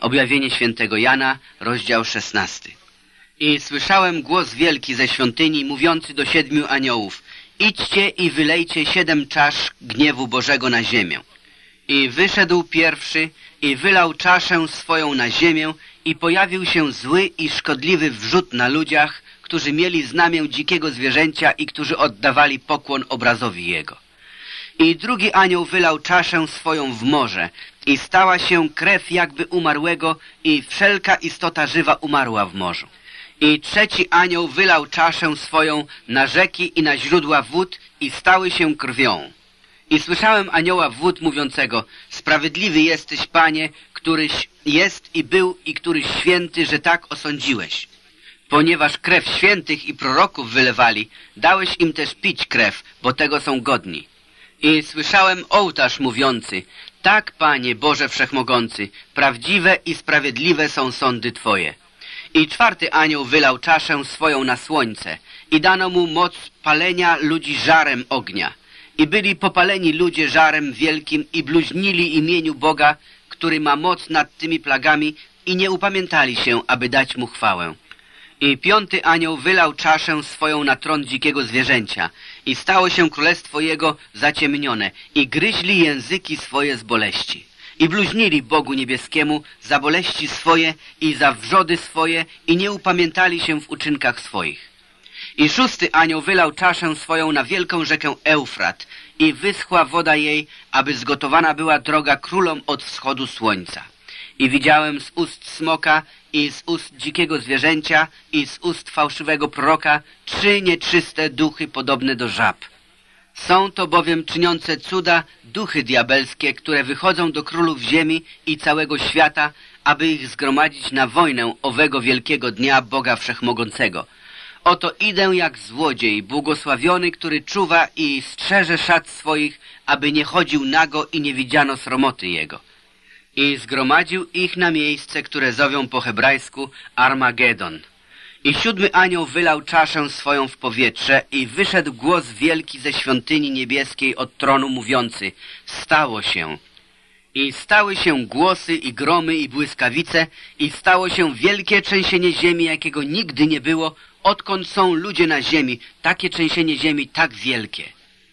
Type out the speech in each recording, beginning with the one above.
Objawienie świętego Jana, rozdział 16. I słyszałem głos wielki ze świątyni, mówiący do siedmiu aniołów, idźcie i wylejcie siedem czasz gniewu Bożego na ziemię. I wyszedł pierwszy i wylał czaszę swoją na ziemię i pojawił się zły i szkodliwy wrzut na ludziach, którzy mieli znamię dzikiego zwierzęcia i którzy oddawali pokłon obrazowi jego. I drugi anioł wylał czaszę swoją w morze i stała się krew jakby umarłego i wszelka istota żywa umarła w morzu. I trzeci anioł wylał czaszę swoją na rzeki i na źródła wód i stały się krwią. I słyszałem anioła wód mówiącego, sprawiedliwy jesteś, Panie, któryś jest i był i któryś święty, że tak osądziłeś. Ponieważ krew świętych i proroków wylewali, dałeś im też pić krew, bo tego są godni. I słyszałem ołtarz mówiący, tak, Panie Boże Wszechmogący, prawdziwe i sprawiedliwe są sądy Twoje. I czwarty anioł wylał czaszę swoją na słońce i dano mu moc palenia ludzi żarem ognia. I byli popaleni ludzie żarem wielkim i bluźnili imieniu Boga, który ma moc nad tymi plagami i nie upamiętali się, aby dać mu chwałę. I piąty anioł wylał czaszę swoją na tron dzikiego zwierzęcia i stało się królestwo jego zaciemnione i gryźli języki swoje z boleści. I bluźnili Bogu niebieskiemu za boleści swoje i za wrzody swoje i nie upamiętali się w uczynkach swoich. I szósty anioł wylał czaszę swoją na wielką rzekę Eufrat i wyschła woda jej, aby zgotowana była droga królom od wschodu słońca. I widziałem z ust smoka i z ust dzikiego zwierzęcia i z ust fałszywego proroka trzy nieczyste duchy podobne do żab. Są to bowiem czyniące cuda duchy diabelskie, które wychodzą do królów ziemi i całego świata, aby ich zgromadzić na wojnę owego wielkiego dnia Boga Wszechmogącego. Oto idę jak złodziej, błogosławiony, który czuwa i strzeże szat swoich, aby nie chodził nago i nie widziano sromoty jego i zgromadził ich na miejsce, które zowią po hebrajsku Armagedon. I siódmy anioł wylał czaszę swoją w powietrze i wyszedł głos wielki ze świątyni niebieskiej od tronu mówiący Stało się. I stały się głosy i gromy i błyskawice i stało się wielkie trzęsienie ziemi, jakiego nigdy nie było, odkąd są ludzie na ziemi, takie trzęsienie ziemi tak wielkie.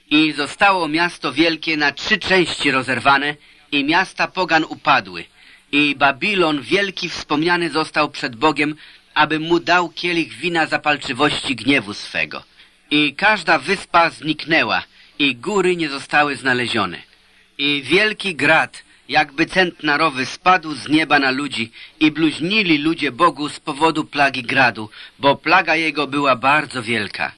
I zostało miasto wielkie na trzy części rozerwane i miasta pogan upadły. I Babilon wielki wspomniany został przed Bogiem, aby mu dał kielich wina zapalczywości gniewu swego. I każda wyspa zniknęła i góry nie zostały znalezione. I wielki grad, jakby centnarowy, spadł z nieba na ludzi i bluźnili ludzie Bogu z powodu plagi gradu, bo plaga jego była bardzo wielka.